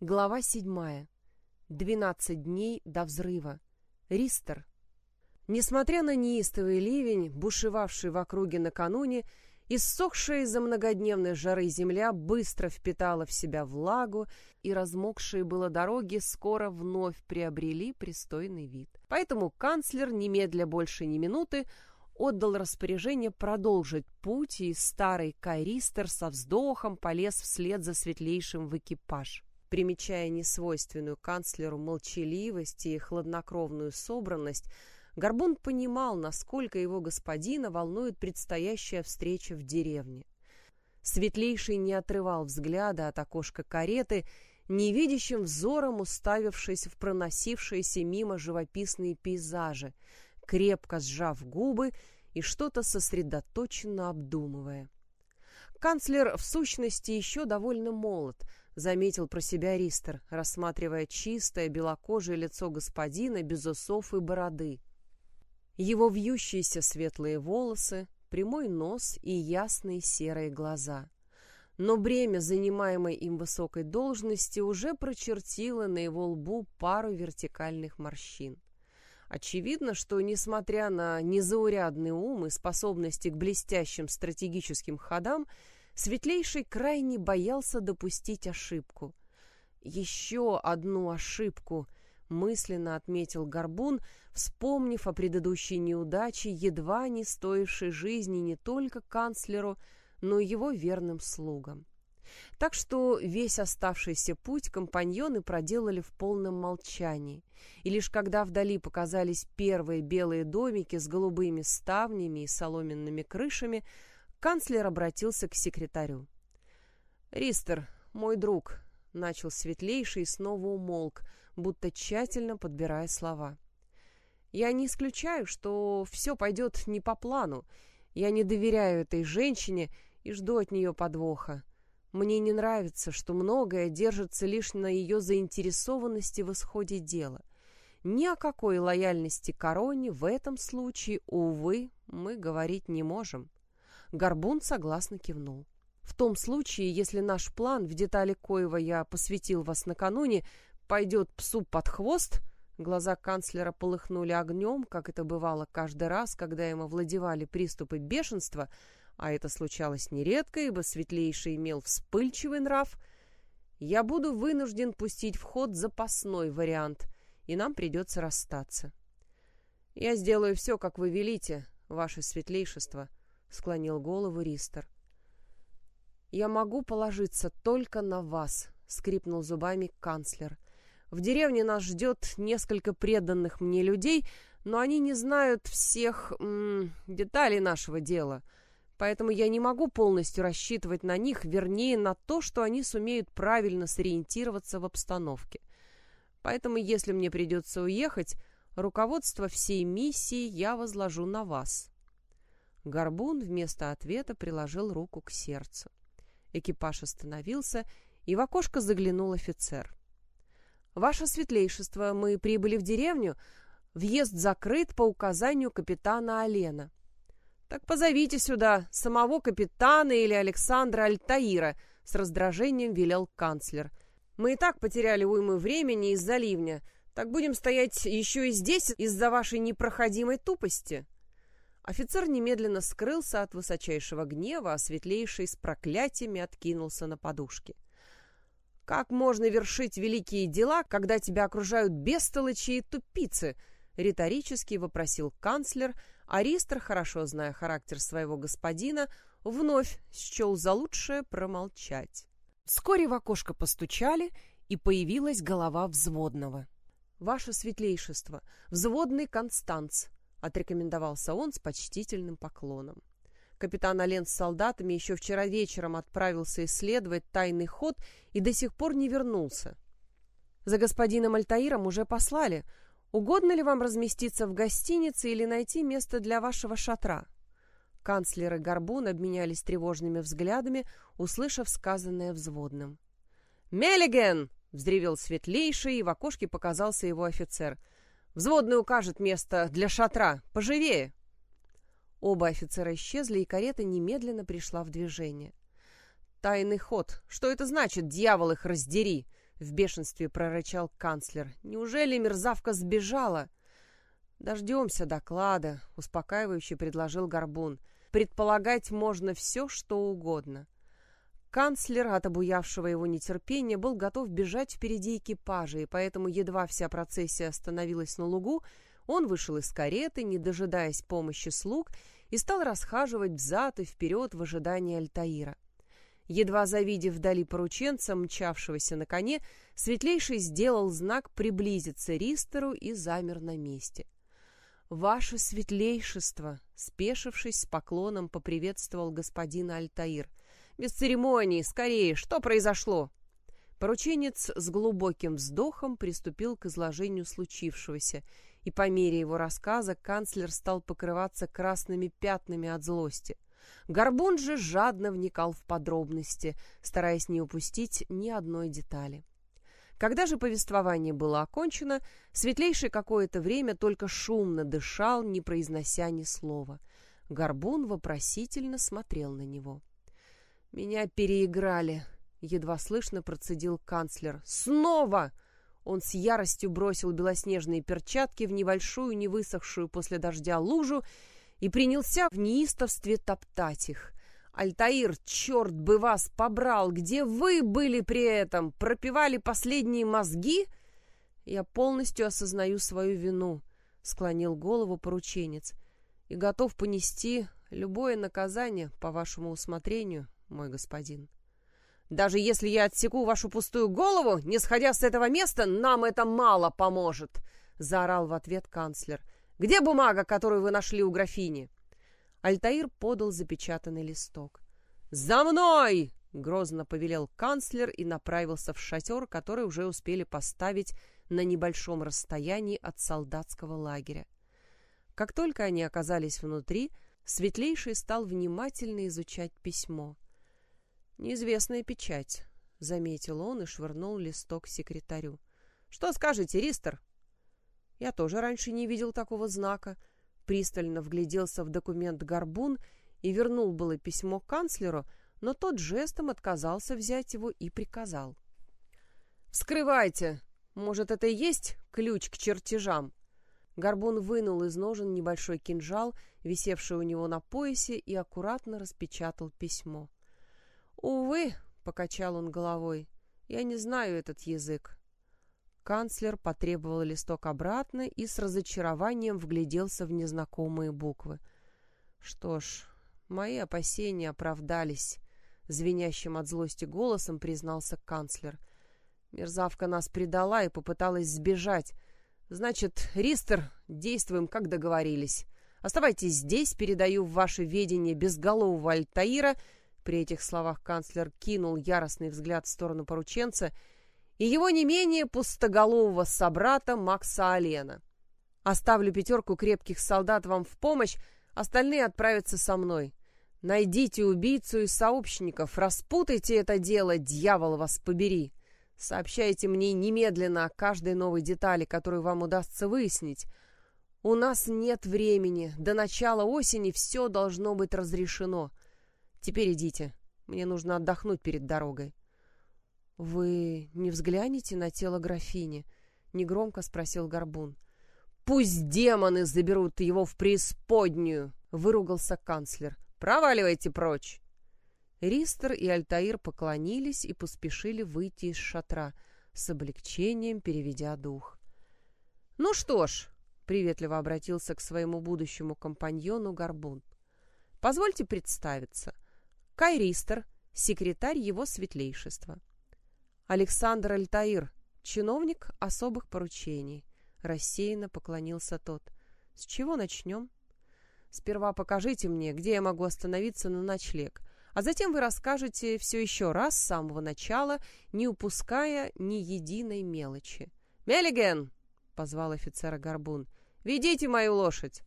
Глава седьмая. Двенадцать дней до взрыва. Ристер. Несмотря на неистовый ливень, бушевавший в округе накануне, иссохшая из-за многодневной жары земля быстро впитала в себя влагу, и размокшие было дороги скоро вновь приобрели пристойный вид. Поэтому канцлер, немедля больше ни минуты, отдал распоряжение продолжить путь, и старый Кайристер со вздохом полез вслед за светлейшим в экипаж примечая несвойственную канцлеру молчаливость и хладнокровную собранность, Горбун понимал, насколько его господина волнует предстоящая встреча в деревне. Светлейший не отрывал взгляда от окошка кареты, невидящим взором уставившись в проносившиеся мимо живописные пейзажи, крепко сжав губы и что-то сосредоточенно обдумывая. Канцлер в сущности еще довольно молод, заметил про себя Ристер, рассматривая чистое белокожее лицо господина без усов и бороды. Его вьющиеся светлые волосы, прямой нос и ясные серые глаза. Но бремя занимаемой им высокой должности уже прочертило на его лбу пару вертикальных морщин. Очевидно, что, несмотря на незаурядный ум и способности к блестящим стратегическим ходам, Светлейший крайне боялся допустить ошибку. «Еще одну ошибку», — мысленно отметил Горбун, вспомнив о предыдущей неудаче, едва не стоившей жизни не только канцлеру, но и его верным слугам. Так что весь оставшийся путь компаньоны проделали в полном молчании, и лишь когда вдали показались первые белые домики с голубыми ставнями и соломенными крышами, Канцлер обратился к секретарю. «Ристер, мой друг», — начал светлейший и снова умолк, будто тщательно подбирая слова. «Я не исключаю, что все пойдет не по плану. Я не доверяю этой женщине и жду от нее подвоха. Мне не нравится, что многое держится лишь на ее заинтересованности в исходе дела. Ни о какой лояльности короне в этом случае, увы, мы говорить не можем. Горбун согласно кивнул. В том случае, если наш план, в детали коего я посвятил вас накануне, пойдет псу под хвост, глаза канцлера полыхнули огнем, как это бывало каждый раз, когда ему владевали приступы бешенства, а это случалось нередко, ибо светлейший имел вспыльчивый нрав, я буду вынужден пустить в ход запасной вариант, и нам придется расстаться. Я сделаю все, как вы велите, ваше светлейшество, —— склонил голову Ристер. «Я могу положиться только на вас», — скрипнул зубами канцлер. «В деревне нас ждет несколько преданных мне людей, но они не знают всех м -м, деталей нашего дела, поэтому я не могу полностью рассчитывать на них, вернее, на то, что они сумеют правильно сориентироваться в обстановке. Поэтому, если мне придется уехать, руководство всей миссии я возложу на вас». Горбун вместо ответа приложил руку к сердцу. Экипаж остановился, и в окошко заглянул офицер. «Ваше светлейшество, мы прибыли в деревню. Въезд закрыт по указанию капитана Алена». «Так позовите сюда самого капитана или Александра Альтаира», — с раздражением велел канцлер. «Мы и так потеряли уйму времени из-за ливня. Так будем стоять еще и здесь из-за вашей непроходимой тупости». Офицер немедленно скрылся от высочайшего гнева, а светлейший с проклятиями откинулся на подушке. «Как можно вершить великие дела, когда тебя окружают бестолочи и тупицы?» — риторически вопросил канцлер, Аристр, хорошо зная характер своего господина, вновь счел за лучшее промолчать. Вскоре в окошко постучали, и появилась голова взводного. «Ваше светлейшество, взводный Констанц», — отрекомендовался он с почтительным поклоном. Капитан Ален с солдатами еще вчера вечером отправился исследовать тайный ход и до сих пор не вернулся. За господином Альтаиром уже послали. Угодно ли вам разместиться в гостинице или найти место для вашего шатра? Канцлер и Горбун обменялись тревожными взглядами, услышав сказанное взводным. «Меллиген!» — взревел светлейший, и в окошке показался его офицер — Взводный укажет место для шатра. Поживее!» Оба офицера исчезли, и карета немедленно пришла в движение. «Тайный ход. Что это значит, дьявол их раздери?» В бешенстве прорычал канцлер. «Неужели мерзавка сбежала?» «Дождемся доклада», — успокаивающе предложил Горбун. «Предполагать можно все, что угодно». Канцлер от обуявшего его нетерпения был готов бежать впереди экипажа, и поэтому едва вся процессия остановилась на лугу, он вышел из кареты, не дожидаясь помощи слуг, и стал расхаживать взад и вперед в ожидании Альтаира. Едва завидев вдали порученца, мчавшегося на коне, Светлейший сделал знак приблизиться Ристеру и замер на месте. «Ваше Светлейшество!» — спешившись с поклоном, поприветствовал господин Альтаир. «Без церемоний! Скорее! Что произошло?» Порученец с глубоким вздохом приступил к изложению случившегося, и по мере его рассказа канцлер стал покрываться красными пятнами от злости — Горбун же жадно вникал в подробности, стараясь не упустить ни одной детали. Когда же повествование было окончено, Светлейший какое-то время только шумно дышал, не произнося ни слова. Горбун вопросительно смотрел на него. «Меня переиграли», — едва слышно процедил канцлер. «Снова!» Он с яростью бросил белоснежные перчатки в небольшую, не высохшую после дождя лужу и принялся в неистовстве топтать их. «Альтаир, черт бы вас побрал! Где вы были при этом? Пропивали последние мозги?» «Я полностью осознаю свою вину», — склонил голову порученец, «и готов понести любое наказание по вашему усмотрению, мой господин». «Даже если я отсеку вашу пустую голову, не сходя с этого места, нам это мало поможет!» — заорал в ответ канцлер. Где бумага, которую вы нашли у графини?» Альтаир подал запечатанный листок. «За мной!» — грозно повелел канцлер и направился в шатер, который уже успели поставить на небольшом расстоянии от солдатского лагеря. Как только они оказались внутри, Светлейший стал внимательно изучать письмо. «Неизвестная печать», — заметил он и швырнул листок секретарю. «Что скажете, Ристер?» Я тоже раньше не видел такого знака. Пристально вгляделся в документ Горбун и вернул было письмо канцлеру, но тот жестом отказался взять его и приказал. «Вскрывайте! Может, это и есть ключ к чертежам?» Горбун вынул из ножен небольшой кинжал, висевший у него на поясе, и аккуратно распечатал письмо. «Увы», — покачал он головой, — «я не знаю этот язык. Канцлер потребовал листок обратно и с разочарованием вгляделся в незнакомые буквы. «Что ж, мои опасения оправдались», — звенящим от злости голосом признался канцлер. «Мерзавка нас предала и попыталась сбежать. Значит, Ристер, действуем, как договорились. Оставайтесь здесь, передаю в ваше ведение безголового Альтаира». При этих словах канцлер кинул яростный взгляд в сторону порученца — и его не менее пустоголового собрата Макса Алена. Оставлю пятерку крепких солдат вам в помощь, остальные отправятся со мной. Найдите убийцу и сообщников, распутайте это дело, дьявол вас побери. Сообщайте мне немедленно о каждой новой детали, которую вам удастся выяснить. У нас нет времени, до начала осени все должно быть разрешено. Теперь идите, мне нужно отдохнуть перед дорогой. «Вы не взглянете на тело графини?» — негромко спросил Горбун. «Пусть демоны заберут его в преисподнюю!» — выругался канцлер. «Проваливайте прочь!» Ристер и Альтаир поклонились и поспешили выйти из шатра, с облегчением переведя дух. «Ну что ж», — приветливо обратился к своему будущему компаньону Горбун, — «позвольте представиться. Кай Ристер, секретарь его светлейшества. Александр Альтаир, чиновник особых поручений. Рассеянно поклонился тот. С чего начнем? Сперва покажите мне, где я могу остановиться на ночлег, а затем вы расскажете все еще раз с самого начала, не упуская ни единой мелочи. «Меллиген!» — позвал офицера Горбун. «Ведите мою лошадь!»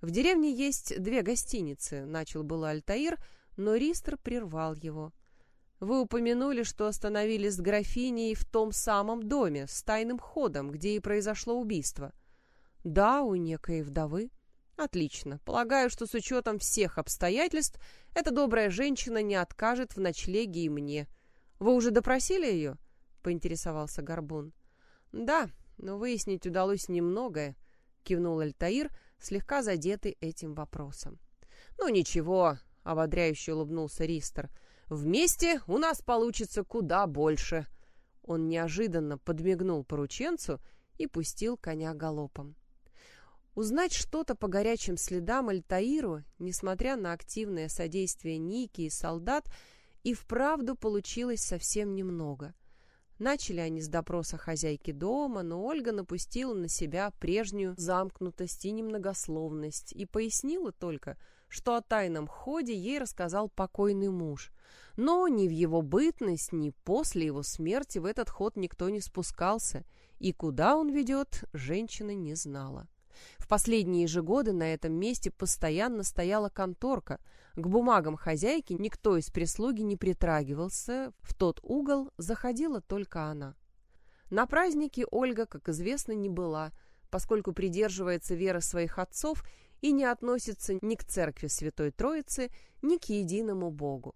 В деревне есть две гостиницы, начал было Альтаир, но Ристер прервал его. Вы упомянули, что остановились с графиней в том самом доме с тайным ходом, где и произошло убийство. Да, у некой вдовы. Отлично. Полагаю, что с учетом всех обстоятельств эта добрая женщина не откажет в ночлеге и мне. Вы уже допросили ее? поинтересовался Горбун. «Да, но выяснить удалось немногое», — кивнул Альтаир, слегка задетый этим вопросом. «Ну ничего», — ободряюще улыбнулся Ристер. «Вместе у нас получится куда больше». Он неожиданно подмигнул порученцу и пустил коня галопом. Узнать что-то по горячим следам Альтаиру, несмотря на активное содействие Ники и солдат, и вправду получилось совсем немного. Начали они с допроса хозяйки дома, но Ольга напустила на себя прежнюю замкнутость и немногословность и пояснила только, что о тайном ходе ей рассказал покойный муж. Но ни в его бытность, ни после его смерти в этот ход никто не спускался, и куда он ведет, женщина не знала. В последние же годы на этом месте постоянно стояла конторка. К бумагам хозяйки никто из прислуги не притрагивался, в тот угол заходила только она. На празднике Ольга, как известно, не была, поскольку придерживается веры своих отцов и не относится ни к церкви Святой Троицы, ни к единому Богу.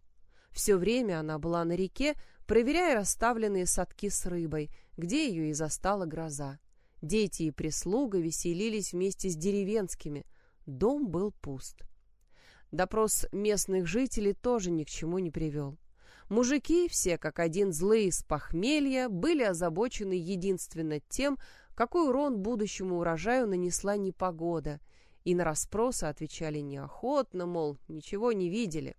Все время она была на реке, проверяя расставленные садки с рыбой, где ее и застала гроза. Дети и прислуга веселились вместе с деревенскими. Дом был пуст. Допрос местных жителей тоже ни к чему не привел. Мужики, все как один злые с похмелья, были озабочены единственно тем, какой урон будущему урожаю нанесла непогода, и на расспросы отвечали неохотно, мол, ничего не видели.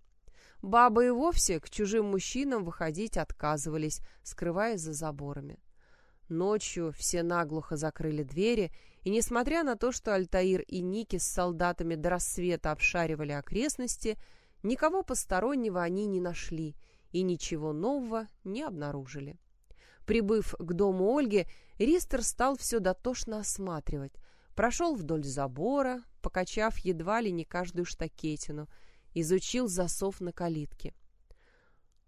Бабы и вовсе к чужим мужчинам выходить отказывались, скрываясь за заборами. Ночью все наглухо закрыли двери, и несмотря на то, что Альтаир и Ники с солдатами до рассвета обшаривали окрестности, никого постороннего они не нашли и ничего нового не обнаружили. Прибыв к дому Ольги, Ристер стал все дотошно осматривать, прошел вдоль забора, покачав едва ли не каждую штакетину, изучил засов на калитке.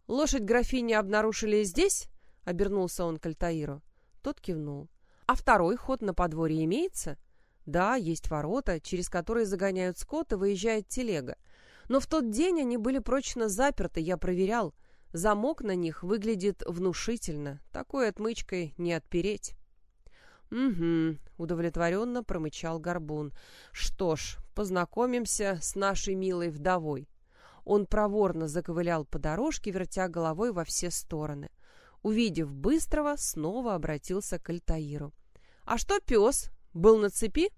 «Лошадь графини обнаружили здесь?» — обернулся он к Альтаиру. Тот кивнул. «А второй ход на подворье имеется?» «Да, есть ворота, через которые загоняют скот и выезжает телега. Но в тот день они были прочно заперты, я проверял. Замок на них выглядит внушительно, такой отмычкой не отпереть». «Угу», — удовлетворенно промычал Горбун. «Что ж, познакомимся с нашей милой вдовой». Он проворно заковылял по дорожке, вертя головой во все стороны. Увидев Быстрого, снова обратился к Альтаиру. «А что пес? Был на цепи?»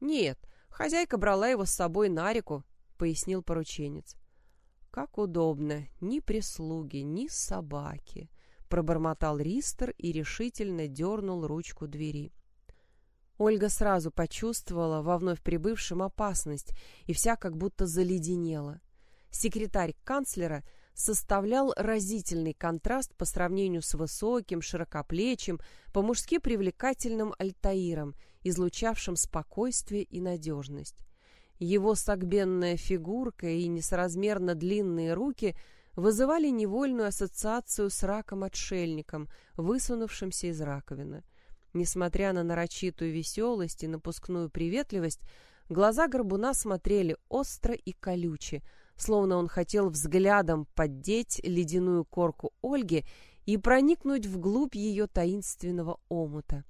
«Нет, хозяйка брала его с собой на реку», — пояснил порученец. «Как удобно, ни прислуги, ни собаки», — пробормотал Ристер и решительно дернул ручку двери. Ольга сразу почувствовала во вновь прибывшем опасность и вся как будто заледенела. Секретарь канцлера — составлял разительный контраст по сравнению с высоким, широкоплечим, по-мужски привлекательным Альтаиром, излучавшим спокойствие и надежность. Его согбенная фигурка и несоразмерно длинные руки вызывали невольную ассоциацию с раком-отшельником, высунувшимся из раковины. Несмотря на нарочитую веселость и напускную приветливость, глаза горбуна смотрели остро и колюче — словно он хотел взглядом поддеть ледяную корку Ольги и проникнуть вглубь ее таинственного омута.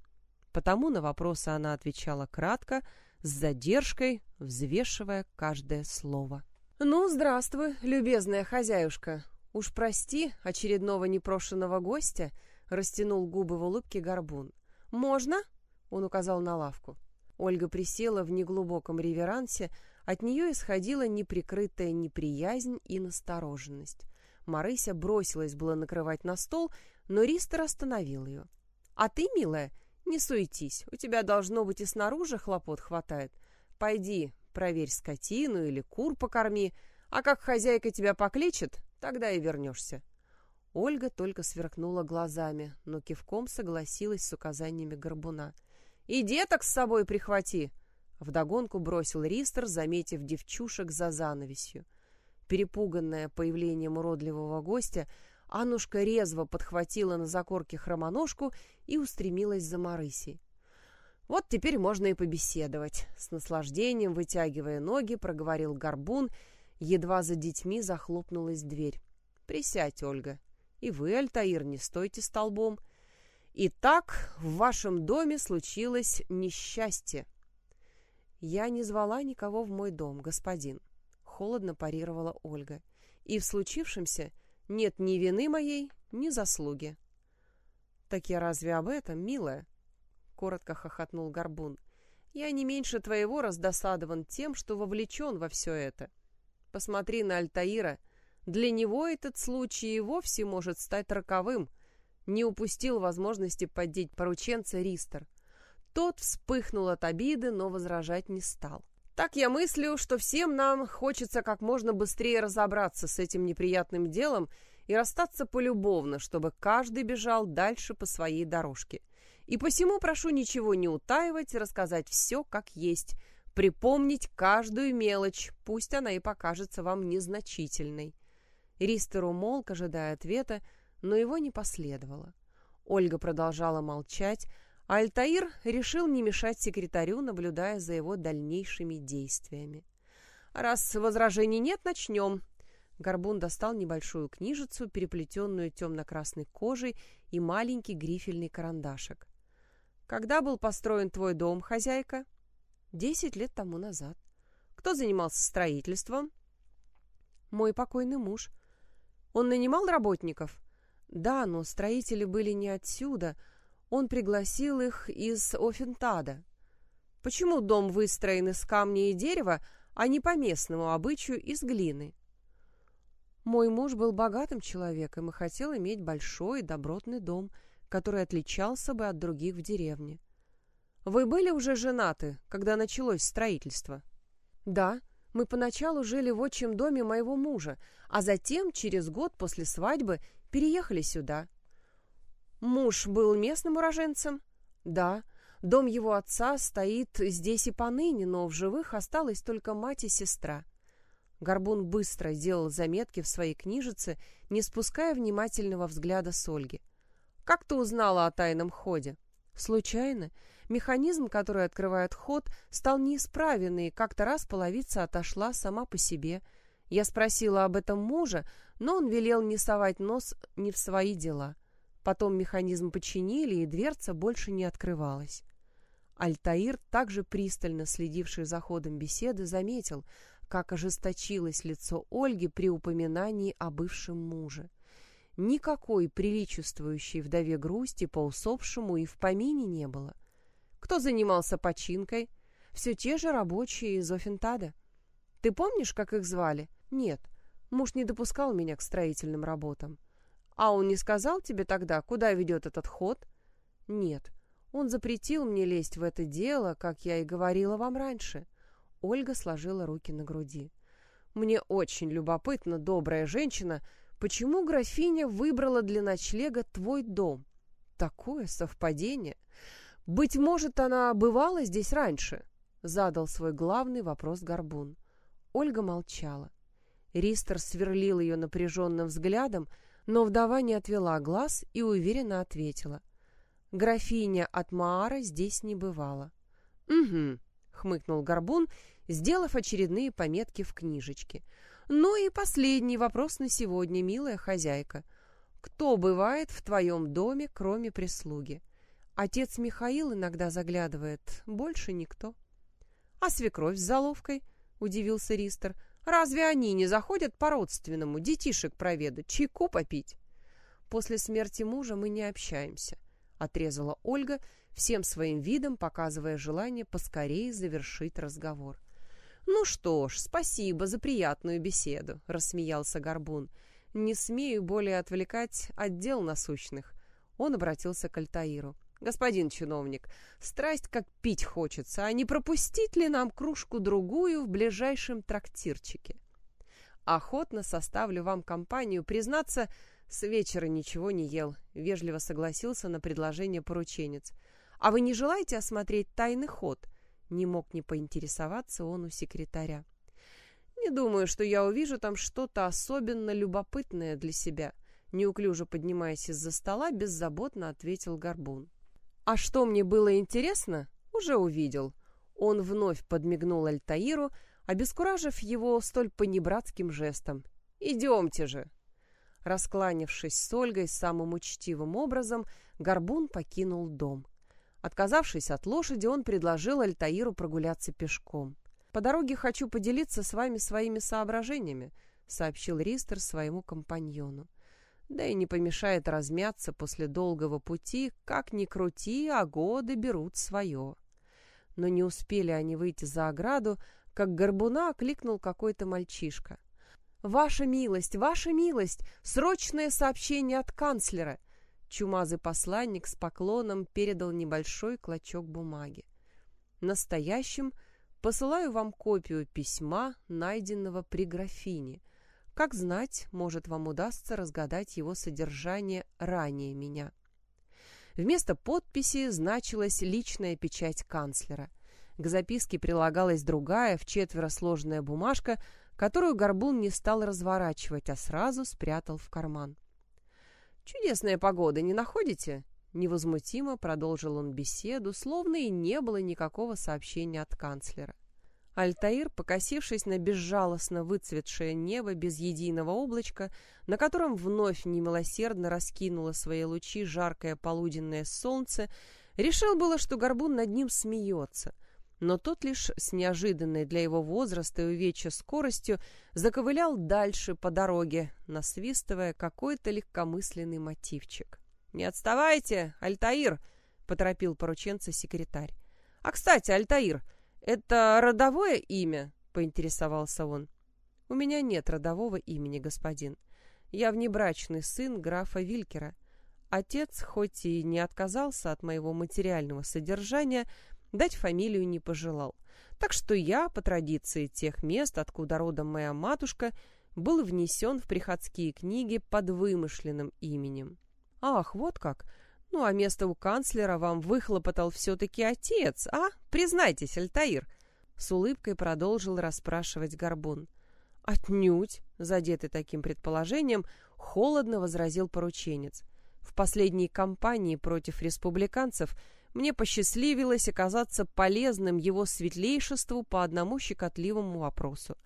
Потому на вопросы она отвечала кратко, с задержкой, взвешивая каждое слово. «Ну, здравствуй, любезная хозяюшка. Уж прости очередного непрошенного гостя», — растянул губы в улыбке горбун. «Можно?» — он указал на лавку. Ольга присела в неглубоком реверансе, от нее исходила неприкрытая неприязнь и настороженность. Марыся бросилась было накрывать на стол, но Ристер остановил ее. «А ты, милая, не суетись, у тебя должно быть и снаружи хлопот хватает. Пойди, проверь скотину или кур покорми, а как хозяйка тебя покличет, тогда и вернешься». Ольга только сверкнула глазами, но кивком согласилась с указаниями горбуна. «И деток с собой прихвати!» Вдогонку бросил Ристер, заметив девчушек за занавесью. Перепуганная появлением уродливого гостя, Аннушка резво подхватила на закорке хромоножку и устремилась за Марысей. «Вот теперь можно и побеседовать», — с наслаждением, вытягивая ноги, проговорил Горбун, едва за детьми захлопнулась дверь. «Присядь, Ольга. И вы, Альтаир, не стойте столбом. Итак, в вашем доме случилось несчастье. Я не звала никого в мой дом, господин, холодно парировала Ольга. И в случившемся нет ни вины моей, ни заслуги. Так я разве об этом, милая? Коротко хохотнул Горбун. Я не меньше твоего раздосадован тем, что вовлечен во все это. Посмотри на Альтаира. Для него этот случай и вовсе может стать роковым — не упустил возможности поддеть порученца Ристер. Тот вспыхнул от обиды, но возражать не стал. Так я мыслю, что всем нам хочется как можно быстрее разобраться с этим неприятным делом и расстаться полюбовно, чтобы каждый бежал дальше по своей дорожке. И посему прошу ничего не утаивать рассказать все как есть, припомнить каждую мелочь, пусть она и покажется вам незначительной. Ристер умолк, ожидая ответа, но его не последовало. Ольга продолжала молчать, а Альтаир решил не мешать секретарю, наблюдая за его дальнейшими действиями. «Раз возражений нет, начнем». Горбун достал небольшую книжицу, переплетенную темно-красной кожей и маленький грифельный карандашик. «Когда был построен твой дом, хозяйка?» «Десять лет тому назад». «Кто занимался строительством?» «Мой покойный муж». «Он нанимал работников?» Да, но строители были не отсюда. Он пригласил их из Офентада. Почему дом выстроен из камня и дерева, а не по местному обычаю из глины? Мой муж был богатым человеком и хотел иметь большой добротный дом, который отличался бы от других в деревне. Вы были уже женаты, когда началось строительство? Да, мы поначалу жили в отчим доме моего мужа, а затем, через год после свадьбы, переехали сюда. Муж был местным уроженцем? Да. Дом его отца стоит здесь и поныне, но в живых осталась только мать и сестра. Горбун быстро делал заметки в своей книжице, не спуская внимательного взгляда с Ольги. «Как ты узнала о тайном ходе?» «Случайно. Механизм, который открывает ход, стал неисправен, и как-то раз половица отошла сама по себе. Я спросила об этом мужа, но он велел не совать нос не в свои дела. Потом механизм починили, и дверца больше не открывалась. Альтаир, также пристально следивший за ходом беседы, заметил, как ожесточилось лицо Ольги при упоминании о бывшем муже. Никакой приличествующей вдове грусти по усопшему и в помине не было. Кто занимался починкой? Все те же рабочие из Офентада. Ты помнишь, как их звали? Нет, Муж не допускал меня к строительным работам. А он не сказал тебе тогда, куда ведет этот ход? Нет. Он запретил мне лезть в это дело, как я и говорила вам раньше. Ольга сложила руки на груди. Мне очень любопытно, добрая женщина, почему графиня выбрала для ночлега твой дом? Такое совпадение. Быть может, она бывала здесь раньше? Задал свой главный вопрос Горбун. Ольга молчала. Ристер сверлил ее напряженным взглядом, но вдова не отвела глаз и уверенно ответила. «Графиня от Маара здесь не бывала». «Угу», — хмыкнул Горбун, сделав очередные пометки в книжечке. «Ну и последний вопрос на сегодня, милая хозяйка. Кто бывает в твоем доме, кроме прислуги? Отец Михаил иногда заглядывает, больше никто». «А свекровь с заловкой?» — удивился Ристер. Разве они не заходят по-родственному детишек проведать, чайку попить? После смерти мужа мы не общаемся, отрезала Ольга, всем своим видом показывая желание поскорее завершить разговор. Ну что ж, спасибо за приятную беседу, рассмеялся Горбун. Не смею более отвлекать отдел насущных. Он обратился к Альтаиру. Господин чиновник, страсть как пить хочется, а не пропустить ли нам кружку-другую в ближайшем трактирчике? Охотно составлю вам компанию, признаться, с вечера ничего не ел, вежливо согласился на предложение порученец. А вы не желаете осмотреть тайный ход? Не мог не поинтересоваться он у секретаря. Не думаю, что я увижу там что-то особенно любопытное для себя. Неуклюже поднимаясь из-за стола, беззаботно ответил Горбун. А что мне было интересно, уже увидел. Он вновь подмигнул Альтаиру, обескуражив его столь понебратским жестом. «Идемте же!» Раскланившись с Ольгой самым учтивым образом, Горбун покинул дом. Отказавшись от лошади, он предложил Альтаиру прогуляться пешком. «По дороге хочу поделиться с вами своими соображениями», — сообщил Ристер своему компаньону. «Да и не помешает размяться после долгого пути, как ни крути, а годы берут свое». Но не успели они выйти за ограду, как горбуна окликнул какой-то мальчишка. «Ваша милость, ваша милость! Срочное сообщение от канцлера!» Чумазый посланник с поклоном передал небольшой клочок бумаги. «Настоящим посылаю вам копию письма, найденного при графине. Как знать, может, вам удастся разгадать его содержание ранее меня». Вместо подписи значилась личная печать канцлера. К записке прилагалась другая, в четверо сложная бумажка, которую Горбун не стал разворачивать, а сразу спрятал в карман. «Чудесная погода, не находите?» Невозмутимо продолжил он беседу, словно и не было никакого сообщения от канцлера. Альтаир, покосившись на безжалостно выцветшее небо без единого облачка, на котором вновь немилосердно раскинуло свои лучи жаркое полуденное солнце, решил было, что горбун над ним смеется, но тот лишь с неожиданной для его возраста и увечья скоростью заковылял дальше по дороге, насвистывая какой-то легкомысленный мотивчик. «Не отставайте, Альтаир!» — поторопил порученца секретарь. «А, кстати, Альтаир!» «Это родовое имя?» — поинтересовался он. «У меня нет родового имени, господин. Я внебрачный сын графа Вилькера. Отец, хоть и не отказался от моего материального содержания, дать фамилию не пожелал. Так что я, по традиции тех мест, откуда родом моя матушка, был внесен в приходские книги под вымышленным именем. Ах, вот как! Ну, а место у канцлера вам выхлопотал все-таки отец, а? Признайтесь, Альтаир!» С улыбкой продолжил расспрашивать Горбун. «Отнюдь!» — задетый таким предположением, холодно возразил порученец. «В последней кампании против республиканцев мне посчастливилось оказаться полезным его светлейшеству по одному щекотливому вопросу.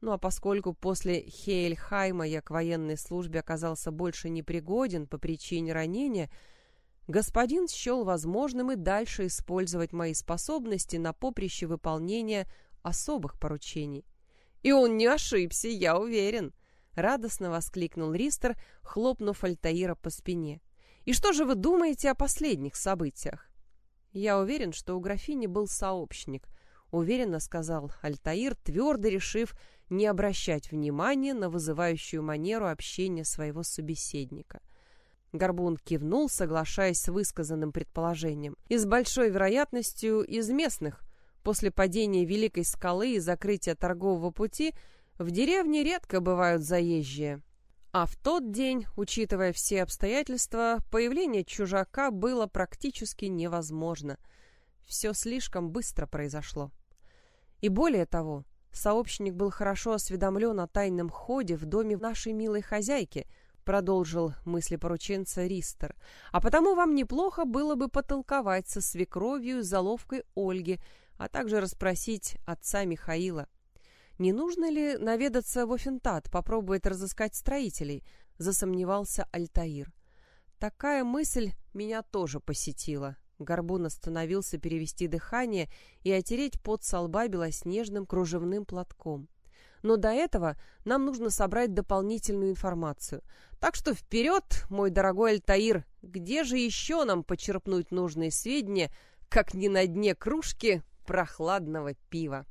Ну а поскольку после Хейльхайма я к военной службе оказался больше непригоден по причине ранения, господин счел возможным и дальше использовать мои способности на поприще выполнения особых поручений. И он не ошибся, я уверен, радостно воскликнул Ристер, хлопнув Альтаира по спине. И что же вы думаете о последних событиях? Я уверен, что у графини был сообщник, уверенно сказал Альтаир, твердо решив не обращать внимания на вызывающую манеру общения своего собеседника. Горбун кивнул, соглашаясь с высказанным предположением. И с большой вероятностью из местных. После падения Великой скалы и закрытия торгового пути в деревне редко бывают заезжие. А в тот день, учитывая все обстоятельства, появление чужака было практически невозможно. Все слишком быстро произошло. И более того, сообщник был хорошо осведомлен о тайном ходе в доме нашей милой хозяйки – продолжил мысли порученца Ристер. А потому вам неплохо было бы потолковать со свекровью и заловкой Ольги, а также расспросить отца Михаила. Не нужно ли наведаться в Офентат, попробовать разыскать строителей? Засомневался Альтаир. Такая мысль меня тоже посетила. Горбун остановился перевести дыхание и отереть пот со лба белоснежным кружевным платком но до этого нам нужно собрать дополнительную информацию. Так что вперед, мой дорогой Альтаир, где же еще нам почерпнуть нужные сведения, как не на дне кружки прохладного пива?